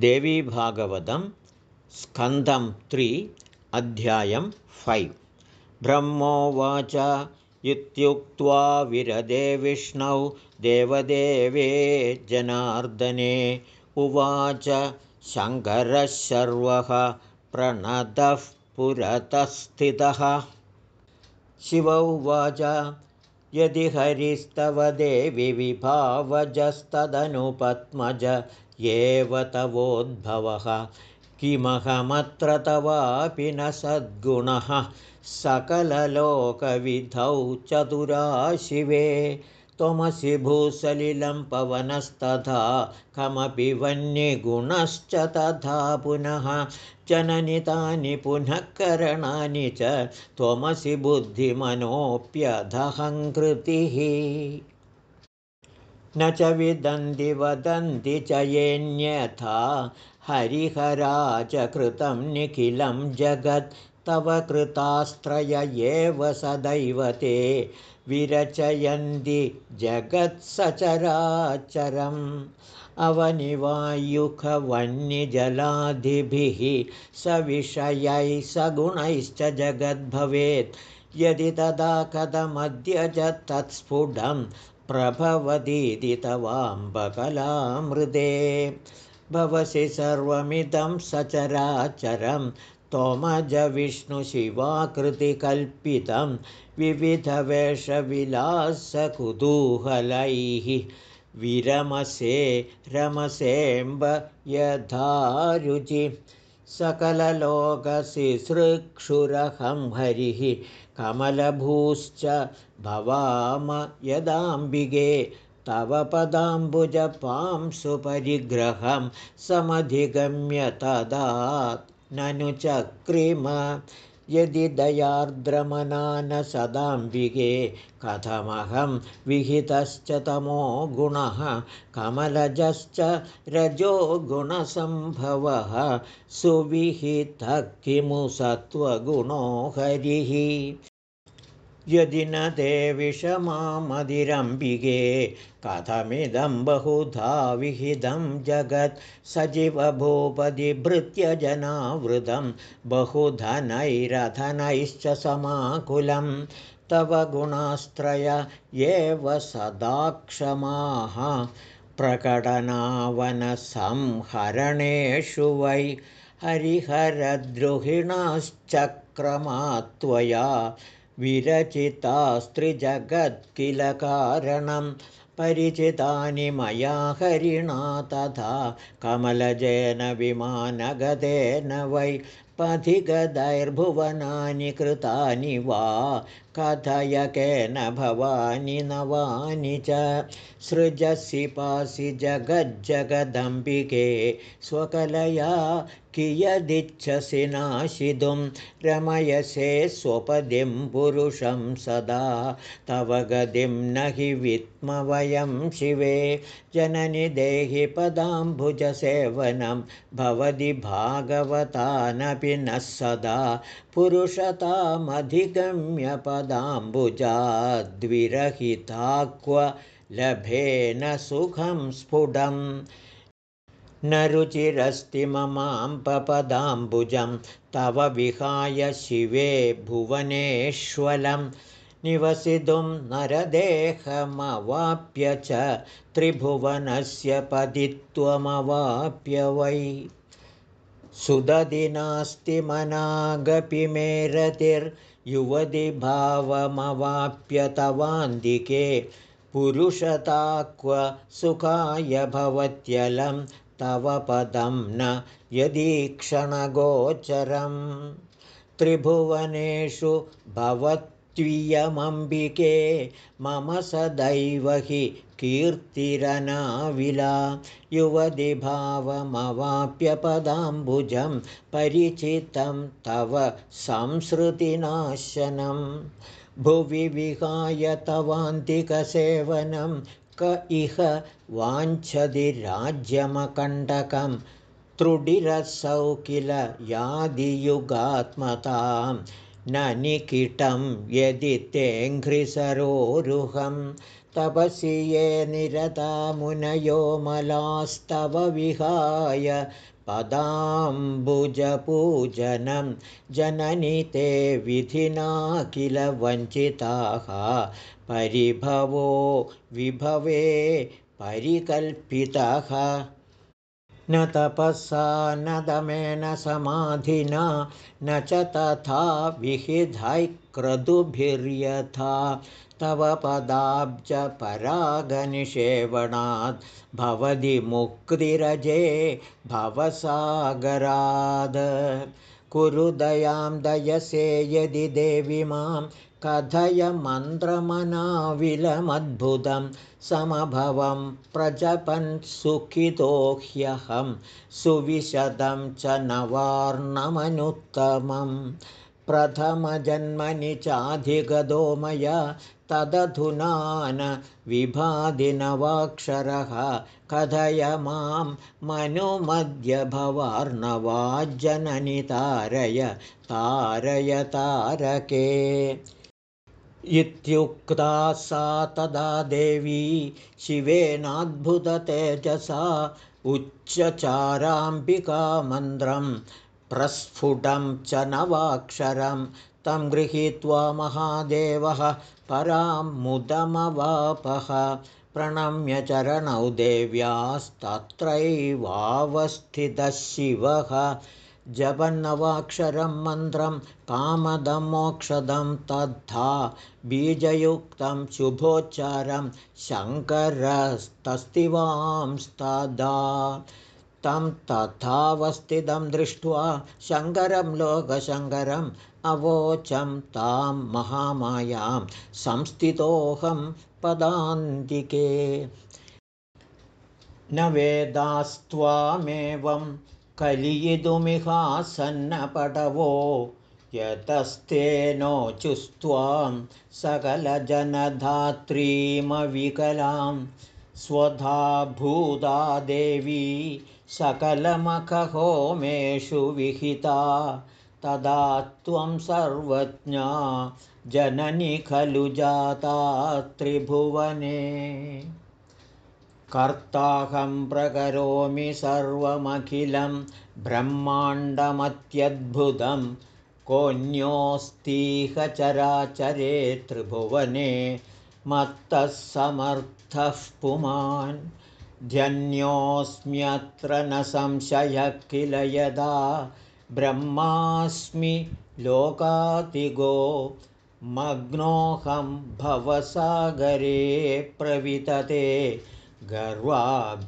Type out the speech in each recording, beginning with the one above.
देवीभागवतं स्कन्धं त्रि अध्यायं फैव्। ब्रह्मोवाच इत्युक्त्वा विरदे विष्णौ देवदेवे जनार्दने उवाच शङ्करः शर्वः प्रणतः पुरतस्थितः। शिव उवाच यदि हरिस्तव देवि विभावजस्तदनुपद्मज एव तवोद्भवः। किमहमत्र तवापि न सद्गुणः। सकललोकविधौ चतुराशिवे। त्वमसि भूसलिलं पवनस्तथा। कमपि वन्यगुणश्च तथा पुनः। जननितानि पुनः करणानि च। त्वमसि बुद्धिमनोऽप्यधहङ्कृतिः न च विदन्ति वदन्ति च येऽन्यथा हरिहरा च कृतं निखिलं जगत् तव कृतास्त्रय एव सदैव ते। विरचयन्ति जगत्सचराचरम् अवनिवायुखवह्निजलादिभिः सविषयैः सगुणैश्च जगद्भवेत्। यदि तदा कथमद्य च तत्स्फुटं प्रभवतीति तवाम्बकलामृदे। भवसि सर्वमिदं सचराचरं त्वमजविष्णुशिवाकृतिकल्पितं विविधवेषविलासकुतूहलैः। विरमसे रमसेऽम्ब यथारुचि सकललोकशिसृक्षुरहं हरिः कमलभूश्च भवाम यदाम्बिगे तव पदाम्बुजपां सुपरिग्रहं समधिगम्य तदा ननु चक्रिम यदि दयार्द्रमना न सदाम्बिगे कथमहं विहितश्च तमो गुणः कमलजश्च रजो गुणसम्भवः सुविहितः किमु सत्त्वगुणो हरिः यदि न ते विषमामधिरम्बिके कथमिदं बहुधा विहितं जगत् सजीवभूपदिभृत्यजनावृतं बहुधनैरधनैश्च समाकुलं तव गुणास्त्रय एव सदाक्षमाः प्रकटनावनसंहरणेषु वै हरिहरद्रुहिणाश्चक्रमात्वया विरचितास्त्रिजगत्किलकारणं परिचितानि मया हरिणा तथा कमलजेन विमानगतेन वै पथिगदैर्भुवनानि कृतानि वा कथय केन भवानि नवानि च। सृजसि पासि जगज्जगदम्बिके स्वकलया कियदिच्छसि नाशितुं रमयसे स्वपदिं पुरुषं सदा तव गतिं न हि विद्मवयं शिवे जननि देहि पदाम्बुजसेवनं भवति भागवतानपि नः सदा पुरुषतामधिगम्य पदाम्बुजाद्विरहिता क्व लभेन सुखं स्फुटम्। न रुचिरस्ति ममाम्पपदाम्बुजं तव विहाय शिवे भुवनेश्वलं निवसितुं नरदेहमवाप्य च त्रिभुवनस्य पदित्वमवाप्य वै। सुदधि नास्ति मनागपि मेरतिर्युवति भावमवाप्य तवान्दिके पुरुषता क्व सुखाय भवत्यलं तव पदं न यदीक्षणगोचरं त्रिभुवनेषु भवत्वियमम्बिके मम सदैव हि कीर्तिरनाविला युवदिभावमवाप्यपदाम्बुजं परिचितं तव संसृतिनाशनं। भुवि विहाय तवान्तिकसेवनं क इह वाञ्छति राज्यमकण्टकं त्रुडिरसौ किल यादियुगात्मतां न निकिटं यदि तेऽङ्घ्रिसरोरुहं तपसि ये निरता मुनयो मलास्तव विहाय। पदाम्बुजपूजनं जननि ते विधिना किल वञ्चिताः। परिभवो विभवे परिकल्पितः न तपःसा न दमेन समाधिना न च तथा विहिधैः क्रतुभिर्यथा तव पदाब्जपरागनिषेवणात् भवति मुक्तिरजे भवसागराद। कुरु दयां दयसे यदि देवि मां कथय मन्त्रमनाविलमद्भुतं समभवं प्रजपन् सुखितो ह्यहं सुविशदं च नवार्णमनुत्तमं। प्रथमजन्मनि चाधिगतो मया तदधुना न विभादिनवाक्षरः कथय मां मनुमद्य भवार्णवाज्जननि तारय तारय तारके इत्युक्ता सा तदा देवी शिवेनाद्भुततेजसा उच्चचाराम्बिकामन्त्रं प्रस्फुटं च नवाक्षरं तं गृहीत्वा महादेवः परां मुदमवापः प्रणम्य चरणौ देव्यास्तत्रैवावस्थितः शिवः जपन्नवाक्षरं मन्त्रं कामदं मोक्षदं तद्धा बीजयुक्तं शुभोच्चारं शङ्करस्तस्तिवांस्तदा। तं तथावस्थितं दृष्ट्वा शङ्करं लोकशङ्करम् अवोचं तां महामायां संस्थितोऽहं पदान्तिके। न वेदास्त्वामेवं कलियितुमिहासन्नपटवो यतस्तेनोचुस्त्वां सकलजनधात्रीमविकलां स्वधा भूता देवी सकलमखहोमेषु विहिता तदा त्वं सर्वज्ञा जननि खलु जाता त्रिभुवने कर्ताहं प्रकरोमि सर्वमखिलं ब्रह्माण्डमत्यद्भुतं कोऽन्योऽस्तीह चराचरे त्रिभुवने मत्तः समर्थः पुमान्। धन्योऽस्म्यत्र न संशयः किल यदा ब्रह्मास्मि लोकातिगो मग्नोऽहं भवसागरे प्रवितते गर्वाभिवेशादिति।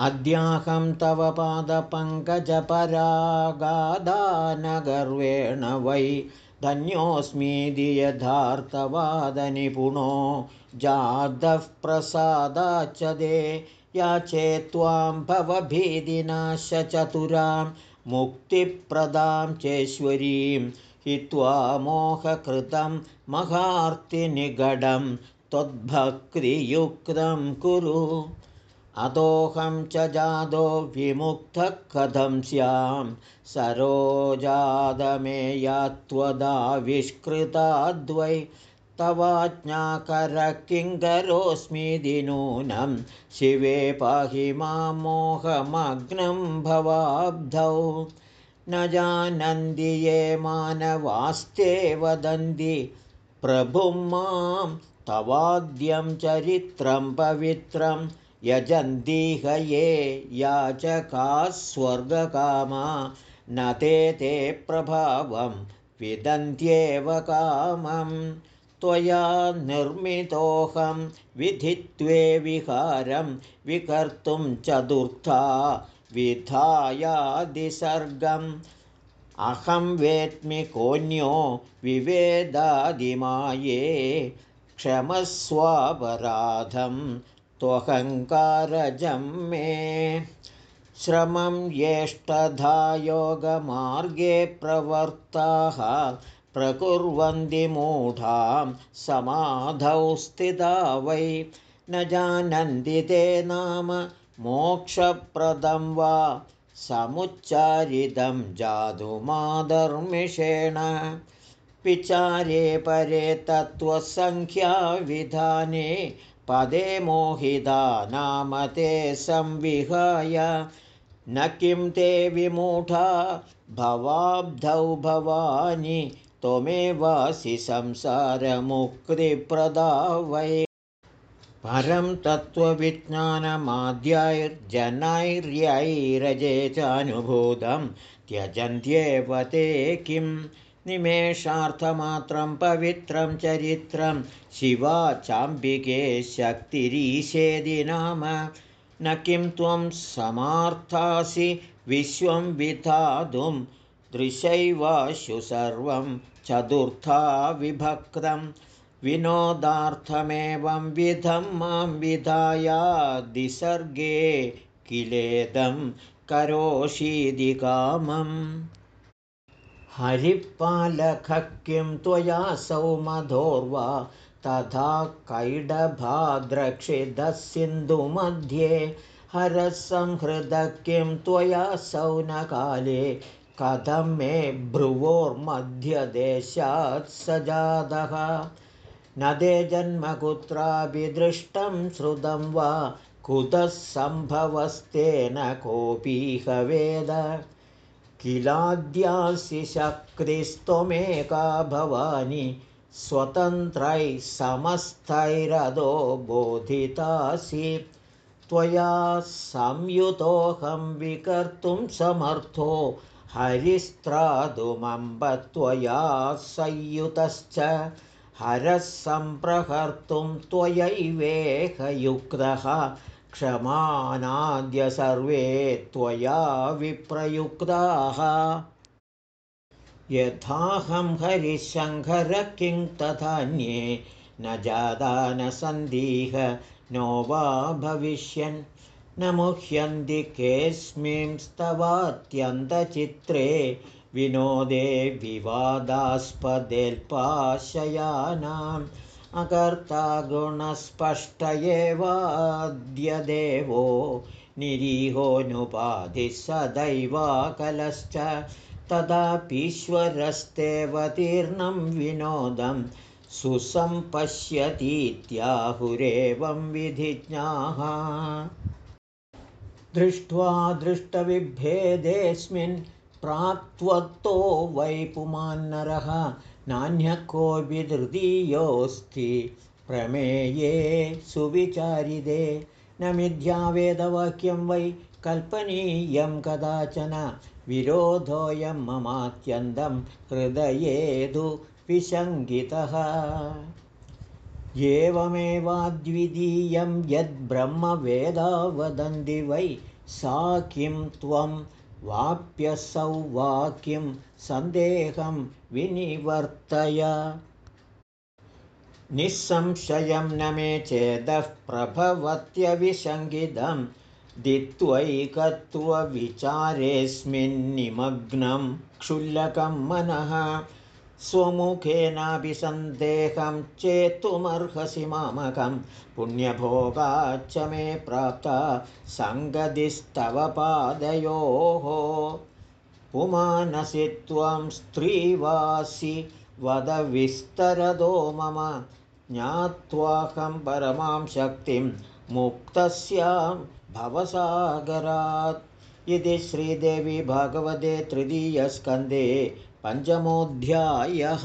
अद्याहं तव पादपङ्कजपरागादानगर्वेण वै धन्योऽस्मीति यथार्थवादनिपुणो जातः प्रसादाच्च दे याचे त्वां भवभीदिनाशचतुरां मुक्तिप्रदां चेश्वरीं हित्वा मोहकृतं महार्तिनिगडं त्वद्भक्तियुक्तं कुरु। अतोऽहं च जादो विमुक्तः कथं स्यां। सरोजादमेयात्वदाविष्कृताद्वै तवाज्ञाकर किङ्करोऽस्मि नूनं शिवे पाहि मां मोहमग्नं भवाब्धौ। न जानन्ति ये मानवास्ते वदन्ति प्रभुं मां तवाद्यं चरित्रं पवित्रं यजन्तीह ये याचकाः स्वर्गकामा न ते ते प्रभावं विदन्त्येव कामम् त्वया निर्मितोऽहं विधित्वे विहारं विकर्तुं चतुर्था विधायादिसर्गम्। अहं वेत्मि कोऽन्यो विवेदादिमाये क्षमस्वापराधं त्वहङ्कारजं मे। श्रमं येष्टधा योगमार्गे प्रवर्ताः प्रकुर्वन्ति मूढां समाधौ स्थिता वै। न जानन्ति ते नाम मोक्षप्रदं वा। समुच्चारितं जातुमाधर्मिषेण विचारे परे तत्त्वसङ्ख्याविधाने पदे मोहिता नाम ते संविहाय। न किं ते विमूढा भवाब्धौ भवानि त्वमेवासि संसारमुक्तिप्रदा वै परं तत्त्वविज्ञानमाद्यैर्जनैर्यैरजे चानुभूतं त्यजन्त्येव ते किं निमेषार्थमात्रं पवित्रं चरित्रं शिवा चाम्बिके शक्तिरीशेदि नाम न किं त्वं समार्थासि विश्वं विधातुं दृशैवाशु सर्वं चतुर्था विभक्तं। विनोदार्थमेवं विधं मां विधायादिसर्गे किलेदं करोषीदि कामम् हरिपालकः किं त्वयासौ मधोर्वा तथा कैडभाद्रक्षिदसिन्धुमध्ये हरसंहृदः किं त्वयासौ न काले कथं मे भ्रुवोर्मध्यदेशात् स जातः न ते जन्म कुत्राभिदृष्टं श्रुतं वा कुतः सम्भवस्तेन कोऽपीह वेद किलाद्यासि शक्तिस्त्वमेका भवानि स्वतन्त्रैः समस्तैरदो बोधितासि। त्वया संयुतोऽहं विकर्तुं समर्थो हरिस्त्रादुमम्ब त्वया संयुतश्च। हरः सम्प्रहर्तुं त्वयैवेहयुक्तः क्षमानाद्य सर्वे त्वया विप्रयुक्ताः। यथाहं हरिशङ्करः किं तथान्ये न जादानसन्दिह नो वा भविष्यन्। न मुह्यन्ति केऽस्मिंस्तवात्यन्तचित्रे विनोदे विवादास्पदेल्पाशयानाम् अकर्ता गुणस्पष्ट एवाद्य देवो निरीहोऽनुपाधिः सदैवाकलश्च तदापीश्वरस्तेऽवतीर्णं विनोदं सुसम्पश्यतीत्याहुरेवं विधिज्ञाः। दृष्ट्वा दृष्टविभेदेऽस्मिन् प्राक्त्वत्तो वै पुमान्नरः नान्यः कोऽपि तृतीयोऽस्ति प्रमेये सुविचारिदे। न मिथ्यावेदवाक्यं वै कल्पनीयं कदाचन। विरोधोऽयं ममात्यन्तं हृदयेदु विशङ्कितः एवमेवाद्वितीयं यद्ब्रह्मवेदा वदन्ति वै सा किं त्वं वाप्यसौ वाक्यं सन्देहं विनिवर्तय। निःसंशयं न मे चेदः प्रभवत्यविशङ्कितं दित्वैकत्वविचारेऽस्मिन्निमग्नं क्षुल्लकं मनः स्वमुखेनाभिसन्देहं चेत्तुमर्हसि मामकं पुण्यभोगाच्च मे प्राप्ता सङ्गतिस्तव पादयोः। पुमानसि त्वं स्त्रीवासि वदविस्तरदो मम ज्ञात्वाहं परमां शक्तिं मुक्तस्यां भवसागरात्। इति श्रीदेवी भगवते तृतीयस्कन्धे पञ्चमोऽध्यायः